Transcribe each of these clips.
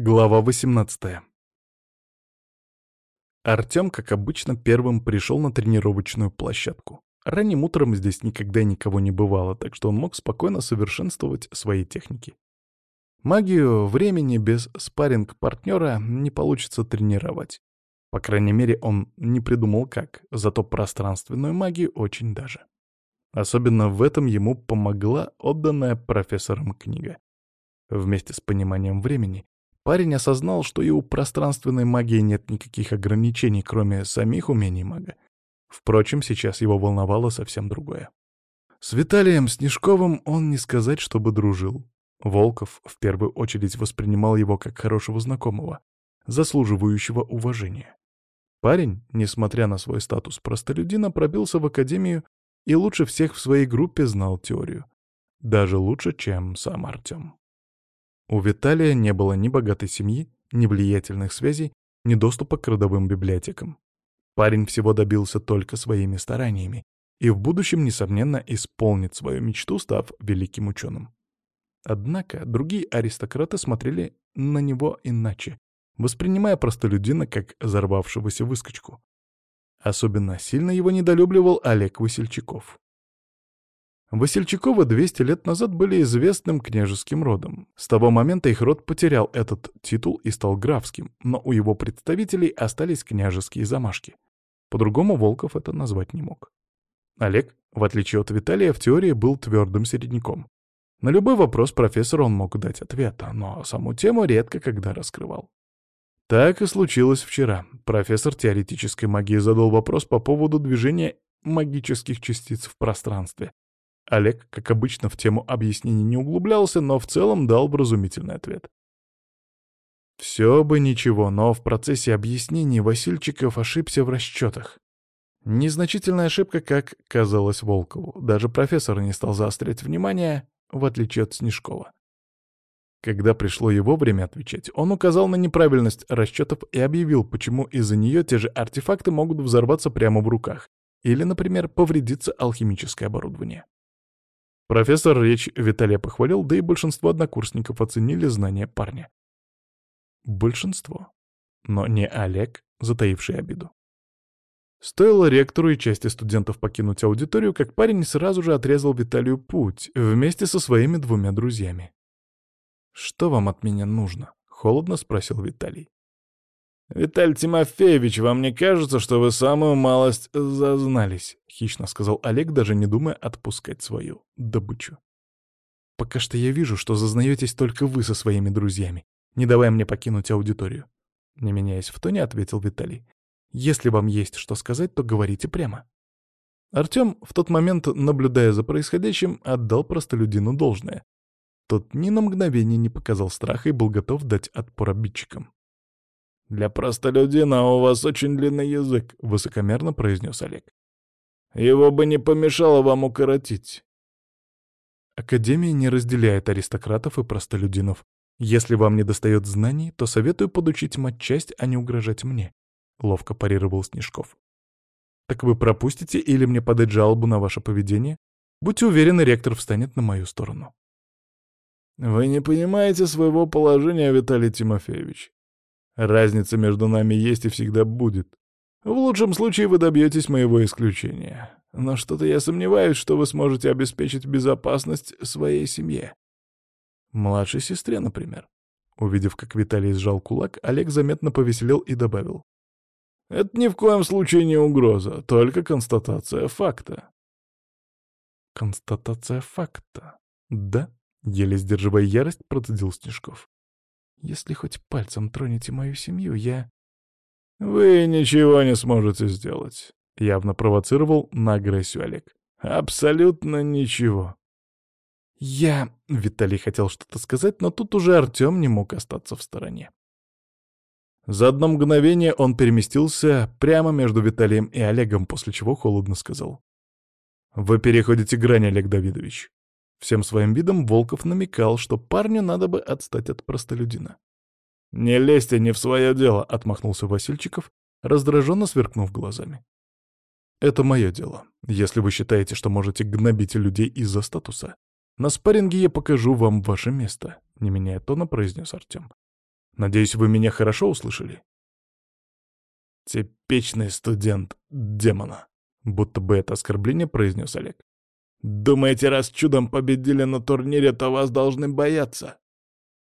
Глава 18 Артём, как обычно, первым пришел на тренировочную площадку. Ранним утром здесь никогда никого не бывало, так что он мог спокойно совершенствовать свои техники. Магию времени без спарринг-партнера не получится тренировать. По крайней мере, он не придумал как, зато пространственную магию очень даже. Особенно в этом ему помогла отданная профессором книга. Вместе с пониманием времени Парень осознал, что и у пространственной магии нет никаких ограничений, кроме самих умений мага. Впрочем, сейчас его волновало совсем другое. С Виталием Снежковым он не сказать, чтобы дружил. Волков в первую очередь воспринимал его как хорошего знакомого, заслуживающего уважения. Парень, несмотря на свой статус простолюдина, пробился в академию и лучше всех в своей группе знал теорию. Даже лучше, чем сам Артем. У Виталия не было ни богатой семьи, ни влиятельных связей, ни доступа к родовым библиотекам. Парень всего добился только своими стараниями и в будущем, несомненно, исполнит свою мечту, став великим ученым. Однако другие аристократы смотрели на него иначе, воспринимая простолюдина как взорвавшегося выскочку. Особенно сильно его недолюбливал Олег Васильчаков. Васильчаковы 200 лет назад были известным княжеским родом. С того момента их род потерял этот титул и стал графским, но у его представителей остались княжеские замашки. По-другому Волков это назвать не мог. Олег, в отличие от Виталия, в теории был твердым середняком. На любой вопрос профессору он мог дать ответ, но саму тему редко когда раскрывал. Так и случилось вчера. Профессор теоретической магии задал вопрос по поводу движения магических частиц в пространстве, Олег, как обычно, в тему объяснений не углублялся, но в целом дал вразумительный ответ. Все бы ничего, но в процессе объяснений Васильчиков ошибся в расчетах. Незначительная ошибка, как казалось Волкову. Даже профессор не стал заострять внимание, в отличие от Снежкова. Когда пришло его время отвечать, он указал на неправильность расчетов и объявил, почему из-за нее те же артефакты могут взорваться прямо в руках или, например, повредиться алхимическое оборудование. Профессор речь Виталия похвалил, да и большинство однокурсников оценили знания парня. Большинство. Но не Олег, затаивший обиду. Стоило ректору и части студентов покинуть аудиторию, как парень сразу же отрезал Виталию путь вместе со своими двумя друзьями. «Что вам от меня нужно?» — холодно спросил Виталий. «Виталий Тимофеевич, вам не кажется, что вы самую малость зазнались?» — хищно сказал Олег, даже не думая отпускать свою добычу. «Пока что я вижу, что зазнаетесь только вы со своими друзьями, не давая мне покинуть аудиторию». Не меняясь в тоне, ответил Виталий. «Если вам есть что сказать, то говорите прямо». Артем, в тот момент, наблюдая за происходящим, отдал простолюдину должное. Тот ни на мгновение не показал страха и был готов дать отпор обидчикам. «Для простолюдина у вас очень длинный язык», — высокомерно произнес Олег. «Его бы не помешало вам укоротить». Академия не разделяет аристократов и простолюдинов. Если вам не достает знаний, то советую подучить матчасть, а не угрожать мне», — ловко парировал Снежков. «Так вы пропустите или мне подать жалобу на ваше поведение? Будьте уверены, ректор встанет на мою сторону». «Вы не понимаете своего положения, Виталий Тимофеевич. Разница между нами есть и всегда будет. В лучшем случае вы добьетесь моего исключения. Но что-то я сомневаюсь, что вы сможете обеспечить безопасность своей семье. Младшей сестре, например. Увидев, как Виталий сжал кулак, Олег заметно повеселел и добавил. «Это ни в коем случае не угроза, только констатация факта». «Констатация факта, да?» — еле сдерживая ярость, процедил Снежков. Если хоть пальцем тронете мою семью, я...» «Вы ничего не сможете сделать», — явно провоцировал на агрессию Олег. «Абсолютно ничего». «Я...» — Виталий хотел что-то сказать, но тут уже Артем не мог остаться в стороне. За одно мгновение он переместился прямо между Виталием и Олегом, после чего холодно сказал. «Вы переходите грань, Олег Давидович. Всем своим видом Волков намекал, что парню надо бы отстать от простолюдина. «Не лезьте не в свое дело», — отмахнулся Васильчиков, раздраженно сверкнув глазами. «Это мое дело. Если вы считаете, что можете гнобить людей из-за статуса, на спарринге я покажу вам ваше место», — не меняя тона, произнес Артем. Надеюсь, вы меня хорошо услышали?» «Типичный студент демона», — будто бы это оскорбление произнес Олег. «Думаете, раз чудом победили на турнире, то вас должны бояться?»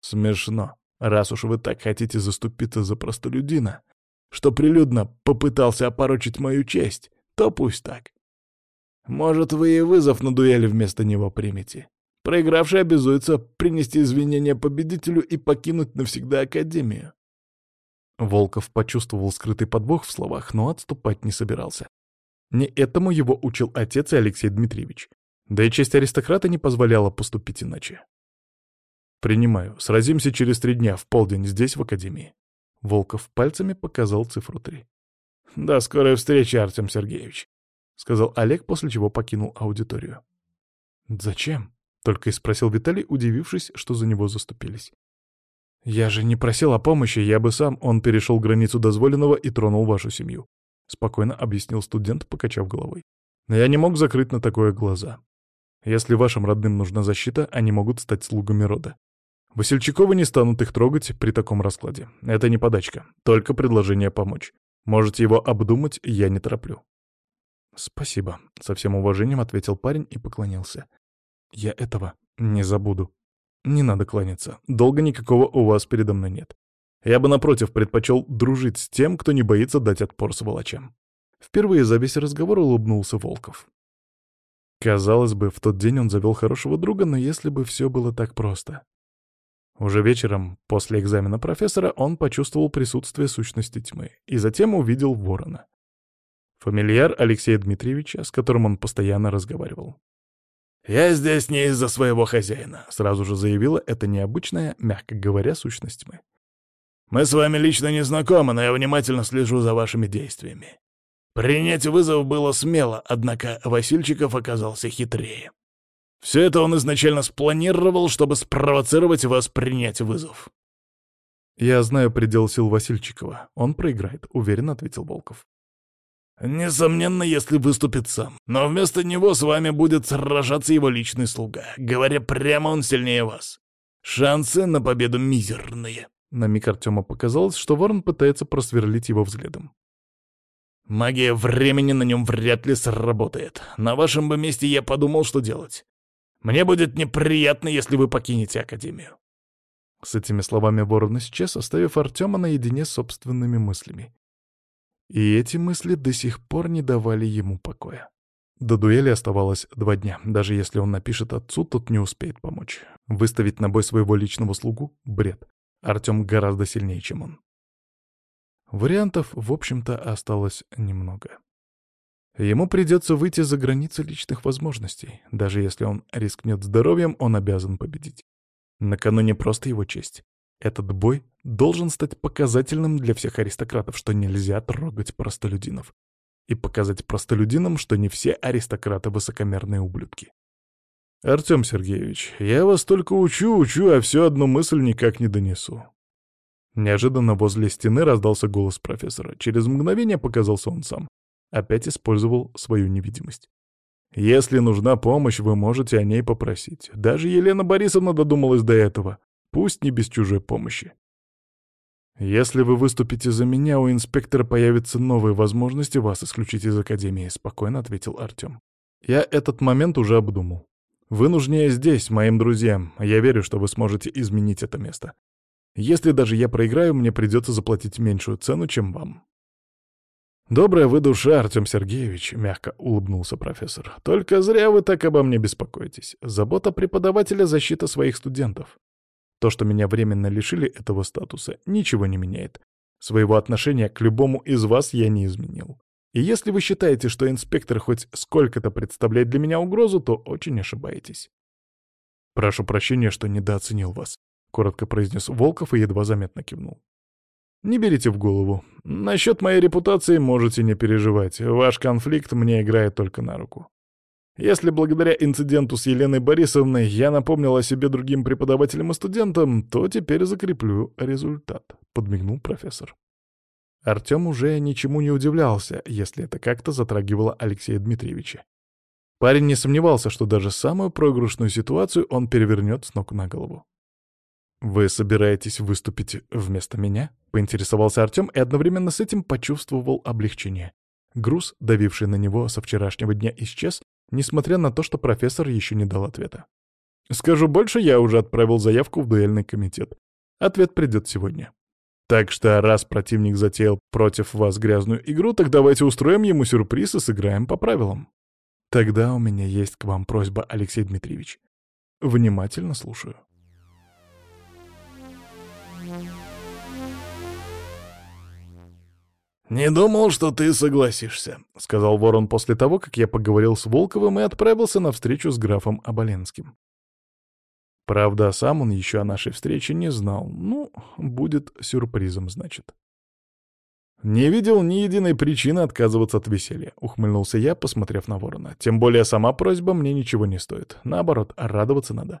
«Смешно, раз уж вы так хотите заступиться за простолюдина, что прилюдно попытался опорочить мою честь, то пусть так. Может, вы и вызов на дуэли вместо него примете. Проигравший обязуется принести извинения победителю и покинуть навсегда Академию. Волков почувствовал скрытый подвох в словах, но отступать не собирался. Не этому его учил отец и Алексей Дмитриевич. Да и честь аристократа не позволяла поступить иначе. «Принимаю. Сразимся через три дня, в полдень, здесь, в Академии». Волков пальцами показал цифру три. «До скорой встречи, Артем Сергеевич», — сказал Олег, после чего покинул аудиторию. «Зачем?» — только и спросил Виталий, удивившись, что за него заступились. «Я же не просил о помощи, я бы сам...» Он перешел границу дозволенного и тронул вашу семью. Спокойно объяснил студент, покачав головой. «Я не мог закрыть на такое глаза. Если вашим родным нужна защита, они могут стать слугами рода. Васильчаковы не станут их трогать при таком раскладе. Это не подачка, только предложение помочь. Можете его обдумать, я не тороплю. «Спасибо», — со всем уважением ответил парень и поклонился. «Я этого не забуду. Не надо кланяться. Долго никакого у вас передо мной нет. Я бы, напротив, предпочел дружить с тем, кто не боится дать отпор сволочам». Впервые за весь разговор улыбнулся Волков. Казалось бы, в тот день он завел хорошего друга, но если бы все было так просто. Уже вечером, после экзамена профессора, он почувствовал присутствие сущности тьмы и затем увидел ворона. Фамильяр Алексея Дмитриевича, с которым он постоянно разговаривал. «Я здесь не из-за своего хозяина», — сразу же заявила эта необычная, мягко говоря, сущность тьмы. «Мы с вами лично не знакомы, но я внимательно слежу за вашими действиями. Принять вызов было смело, однако Васильчиков оказался хитрее. Все это он изначально спланировал, чтобы спровоцировать вас принять вызов. «Я знаю предел сил Васильчикова. Он проиграет», — уверенно ответил Волков. «Несомненно, если выступит сам. Но вместо него с вами будет сражаться его личный слуга. Говоря прямо, он сильнее вас. Шансы на победу мизерные». На миг Артема показалось, что Ворон пытается просверлить его взглядом. «Магия времени на нем вряд ли сработает. На вашем бы месте я подумал, что делать. Мне будет неприятно, если вы покинете Академию». С этими словами Ворон исчез, оставив Артема наедине с собственными мыслями. И эти мысли до сих пор не давали ему покоя. До дуэли оставалось два дня. Даже если он напишет отцу, тот не успеет помочь. Выставить на бой своего личного слугу — бред. Артем гораздо сильнее, чем он. Вариантов, в общем-то, осталось немного. Ему придется выйти за границы личных возможностей. Даже если он рискнет здоровьем, он обязан победить. На кону не просто его честь. Этот бой должен стать показательным для всех аристократов, что нельзя трогать простолюдинов. И показать простолюдинам, что не все аристократы высокомерные ублюдки. «Артем Сергеевич, я вас только учу, учу, а все одну мысль никак не донесу». Неожиданно возле стены раздался голос профессора. Через мгновение показался он сам. Опять использовал свою невидимость. Если нужна помощь, вы можете о ней попросить. Даже Елена Борисовна додумалась до этого. Пусть не без чужой помощи. Если вы выступите за меня, у инспектора появятся новые возможности вас исключить из Академии, спокойно ответил Артем. Я этот момент уже обдумал. Вы нужнее здесь, моим друзьям. Я верю, что вы сможете изменить это место. Если даже я проиграю, мне придется заплатить меньшую цену, чем вам. «Добрая вы душа, Артем Сергеевич», — мягко улыбнулся профессор. «Только зря вы так обо мне беспокоитесь. Забота преподавателя — защита своих студентов. То, что меня временно лишили этого статуса, ничего не меняет. Своего отношения к любому из вас я не изменил. И если вы считаете, что инспектор хоть сколько-то представляет для меня угрозу, то очень ошибаетесь. Прошу прощения, что недооценил вас», — коротко произнес Волков и едва заметно кивнул. Не берите в голову. Насчет моей репутации можете не переживать. Ваш конфликт мне играет только на руку. Если благодаря инциденту с Еленой Борисовной я напомнил о себе другим преподавателям и студентам, то теперь закреплю результат», — подмигнул профессор. Артем уже ничему не удивлялся, если это как-то затрагивало Алексея Дмитриевича. Парень не сомневался, что даже самую проигрышную ситуацию он перевернет с ног на голову. «Вы собираетесь выступить вместо меня?» — поинтересовался Артем и одновременно с этим почувствовал облегчение. Груз, давивший на него со вчерашнего дня, исчез, несмотря на то, что профессор еще не дал ответа. «Скажу больше, я уже отправил заявку в дуэльный комитет. Ответ придет сегодня. Так что, раз противник затеял против вас грязную игру, так давайте устроим ему сюрприз и сыграем по правилам. Тогда у меня есть к вам просьба, Алексей Дмитриевич. Внимательно слушаю. «Не думал, что ты согласишься», — сказал Ворон после того, как я поговорил с Волковым и отправился на встречу с графом Оболенским. Правда, сам он еще о нашей встрече не знал. Ну, будет сюрпризом, значит. «Не видел ни единой причины отказываться от веселья», — ухмыльнулся я, посмотрев на ворона. «Тем более сама просьба мне ничего не стоит. Наоборот, радоваться надо.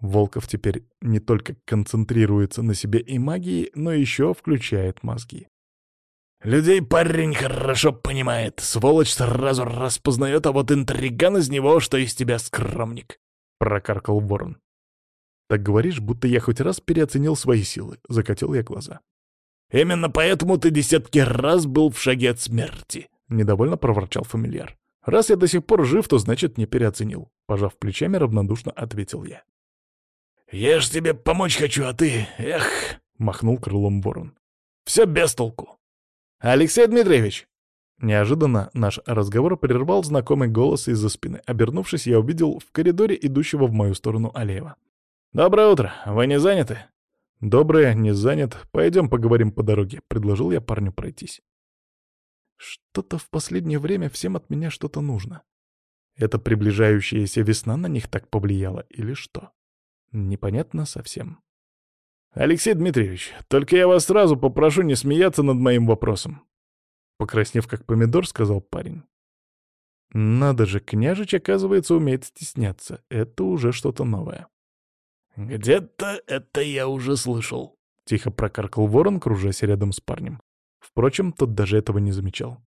Волков теперь не только концентрируется на себе и магии, но еще включает мозги. Людей парень хорошо понимает. Сволочь сразу распознает, а вот интриган из него, что из тебя скромник. Прокаркал ворон. Так говоришь, будто я хоть раз переоценил свои силы. Закатил я глаза. Именно поэтому ты десятки раз был в шаге от смерти. Недовольно проворчал фамильяр. Раз я до сих пор жив, то значит не переоценил. Пожав плечами, равнодушно ответил я. «Я ж тебе помочь хочу, а ты... Эх!» — махнул крылом ворон. «Все без толку. «Алексей Дмитриевич!» Неожиданно наш разговор прервал знакомый голос из-за спины. Обернувшись, я увидел в коридоре идущего в мою сторону Алеева. «Доброе утро. Вы не заняты?» «Доброе, не занят. Пойдем поговорим по дороге», — предложил я парню пройтись. Что-то в последнее время всем от меня что-то нужно. Это приближающаяся весна на них так повлияла или что? Непонятно совсем. «Алексей Дмитриевич, только я вас сразу попрошу не смеяться над моим вопросом». Покраснев как помидор, сказал парень. «Надо же, княжич, оказывается, умеет стесняться. Это уже что-то новое». «Где-то это я уже слышал», — тихо прокаркал ворон, кружась рядом с парнем. Впрочем, тот даже этого не замечал.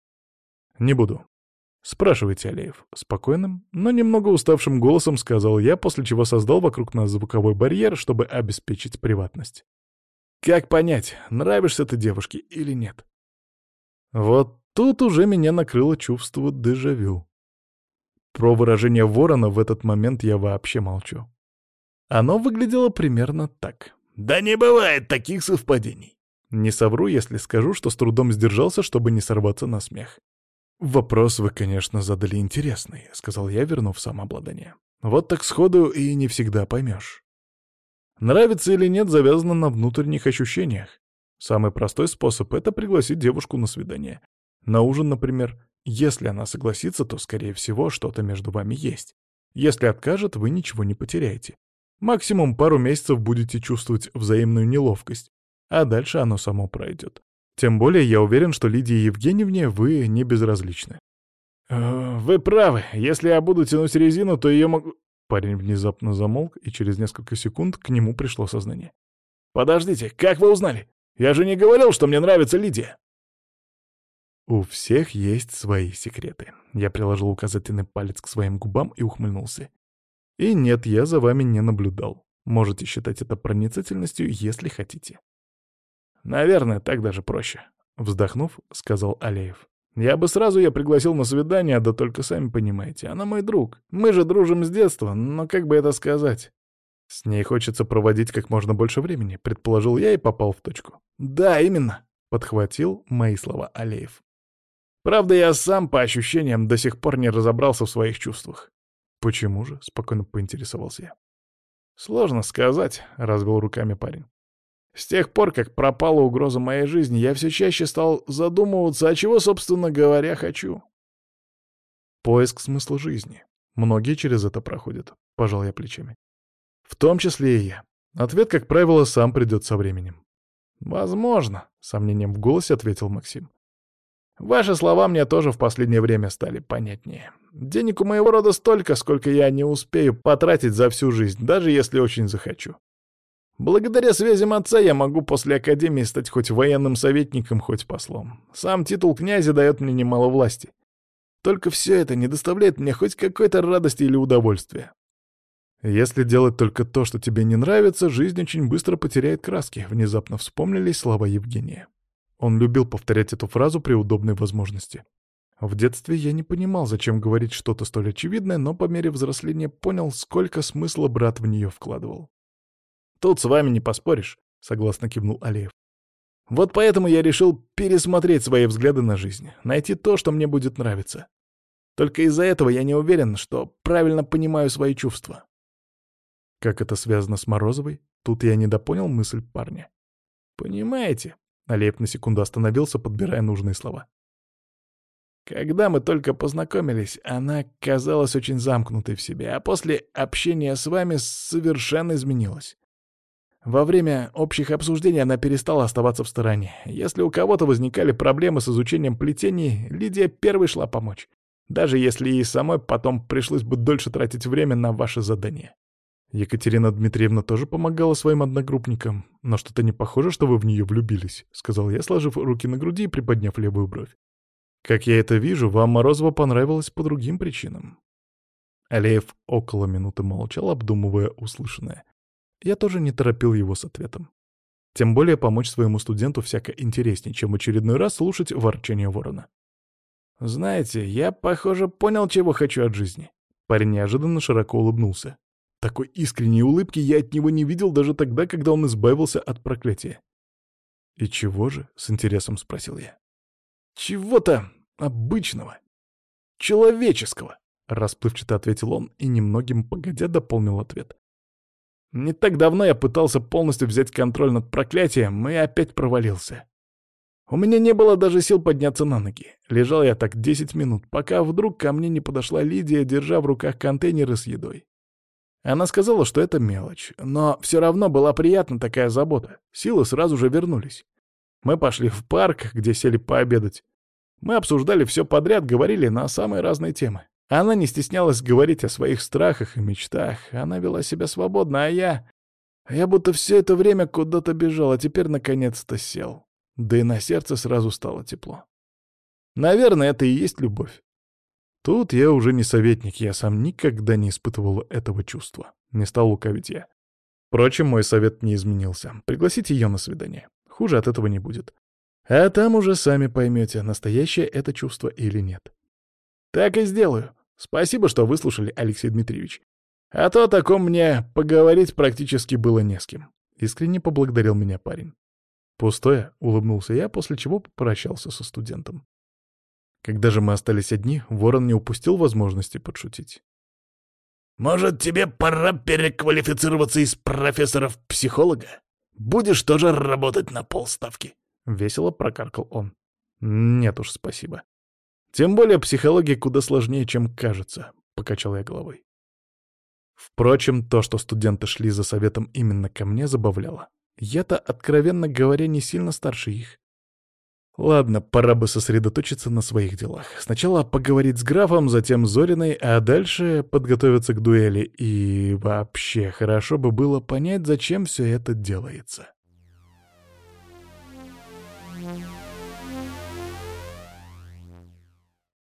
«Не буду. «Спрашивайте, Алеев», — спокойным, но немного уставшим голосом сказал я, после чего создал вокруг нас звуковой барьер, чтобы обеспечить приватность. «Как понять, нравишься ты девушке или нет?» Вот тут уже меня накрыло чувство дежавю. Про выражение ворона в этот момент я вообще молчу. Оно выглядело примерно так. «Да не бывает таких совпадений!» Не совру, если скажу, что с трудом сдержался, чтобы не сорваться на смех. «Вопрос вы, конечно, задали интересный», — сказал я, вернув самообладание. «Вот так сходу и не всегда поймешь. Нравится или нет завязано на внутренних ощущениях. Самый простой способ — это пригласить девушку на свидание. На ужин, например. Если она согласится, то, скорее всего, что-то между вами есть. Если откажет, вы ничего не потеряете. Максимум пару месяцев будете чувствовать взаимную неловкость, а дальше оно само пройдет. Тем более я уверен, что Лидии Евгеньевне вы не безразличны. «Э, «Вы правы. Если я буду тянуть резину, то ее могу...» Парень внезапно замолк, и через несколько секунд к нему пришло сознание. «Подождите, как вы узнали? Я же не говорил, что мне нравится Лидия!» «У всех есть свои секреты». Я приложил указательный палец к своим губам и ухмыльнулся. «И нет, я за вами не наблюдал. Можете считать это проницательностью, если хотите». Наверное, так даже проще. Вздохнув, сказал Алеев. Я бы сразу ее пригласил на свидание, да только сами понимаете, она мой друг. Мы же дружим с детства, но как бы это сказать? С ней хочется проводить как можно больше времени, предположил я и попал в точку. Да, именно, подхватил мои слова Алеев. Правда, я сам, по ощущениям, до сих пор не разобрался в своих чувствах. Почему же? Спокойно поинтересовался я. Сложно сказать, развел руками парень. С тех пор, как пропала угроза моей жизни, я все чаще стал задумываться, а чего, собственно говоря, хочу. Поиск смысла жизни. Многие через это проходят, пожал я плечами. В том числе и я. Ответ, как правило, сам придет со временем. Возможно, — сомнением в голосе ответил Максим. Ваши слова мне тоже в последнее время стали понятнее. Денег у моего рода столько, сколько я не успею потратить за всю жизнь, даже если очень захочу. Благодаря связям отца я могу после академии стать хоть военным советником, хоть послом. Сам титул князя дает мне немало власти. Только все это не доставляет мне хоть какой-то радости или удовольствия. Если делать только то, что тебе не нравится, жизнь очень быстро потеряет краски, внезапно вспомнились слова Евгения. Он любил повторять эту фразу при удобной возможности. В детстве я не понимал, зачем говорить что-то столь очевидное, но по мере взросления понял, сколько смысла брат в нее вкладывал. «Тут с вами не поспоришь», — согласно кивнул Алиев. «Вот поэтому я решил пересмотреть свои взгляды на жизнь, найти то, что мне будет нравиться. Только из-за этого я не уверен, что правильно понимаю свои чувства. Как это связано с Морозовой? Тут я недопонял мысль парня. «Понимаете?» — Алиев на секунду остановился, подбирая нужные слова. «Когда мы только познакомились, она казалась очень замкнутой в себе, а после общения с вами совершенно изменилась. Во время общих обсуждений она перестала оставаться в стороне. Если у кого-то возникали проблемы с изучением плетений, Лидия первой шла помочь. Даже если ей самой потом пришлось бы дольше тратить время на ваше задание. «Екатерина Дмитриевна тоже помогала своим одногруппникам, но что-то не похоже, что вы в нее влюбились», — сказал я, сложив руки на груди и приподняв левую бровь. «Как я это вижу, вам Морозова понравилось по другим причинам». Алеев около минуты молчал, обдумывая услышанное. Я тоже не торопил его с ответом. Тем более помочь своему студенту всяко интереснее, чем очередной раз слушать ворчание ворона. «Знаете, я, похоже, понял, чего хочу от жизни». Парень неожиданно широко улыбнулся. Такой искренней улыбки я от него не видел даже тогда, когда он избавился от проклятия. «И чего же?» — с интересом спросил я. «Чего-то обычного, человеческого», — расплывчато ответил он и немногим погодя дополнил ответ. «Не так давно я пытался полностью взять контроль над проклятием и опять провалился. У меня не было даже сил подняться на ноги. Лежал я так десять минут, пока вдруг ко мне не подошла Лидия, держа в руках контейнеры с едой. Она сказала, что это мелочь, но все равно была приятна такая забота. Силы сразу же вернулись. Мы пошли в парк, где сели пообедать. Мы обсуждали все подряд, говорили на самые разные темы. Она не стеснялась говорить о своих страхах и мечтах. Она вела себя свободно, а я... Я будто все это время куда-то бежал, а теперь наконец-то сел. Да и на сердце сразу стало тепло. Наверное, это и есть любовь. Тут я уже не советник, я сам никогда не испытывал этого чувства. Не стал лукавить я. Впрочем, мой совет не изменился. Пригласите ее на свидание. Хуже от этого не будет. А там уже сами поймете, настоящее это чувство или нет. Так и сделаю. Спасибо, что выслушали, Алексей Дмитриевич. А то о таком мне поговорить практически было не с кем. Искренне поблагодарил меня парень. Пустое, улыбнулся я, после чего попрощался со студентом. Когда же мы остались одни, Ворон не упустил возможности подшутить. «Может, тебе пора переквалифицироваться из профессора в психолога? Будешь тоже работать на полставки?» — весело прокаркал он. «Нет уж, спасибо. Тем более психология куда сложнее, чем кажется», — покачал я головой. Впрочем, то, что студенты шли за советом именно ко мне, забавляло. Я-то, откровенно говоря, не сильно старше их. Ладно, пора бы сосредоточиться на своих делах. Сначала поговорить с графом, затем с Зориной, а дальше подготовиться к дуэли. И вообще, хорошо бы было понять, зачем все это делается.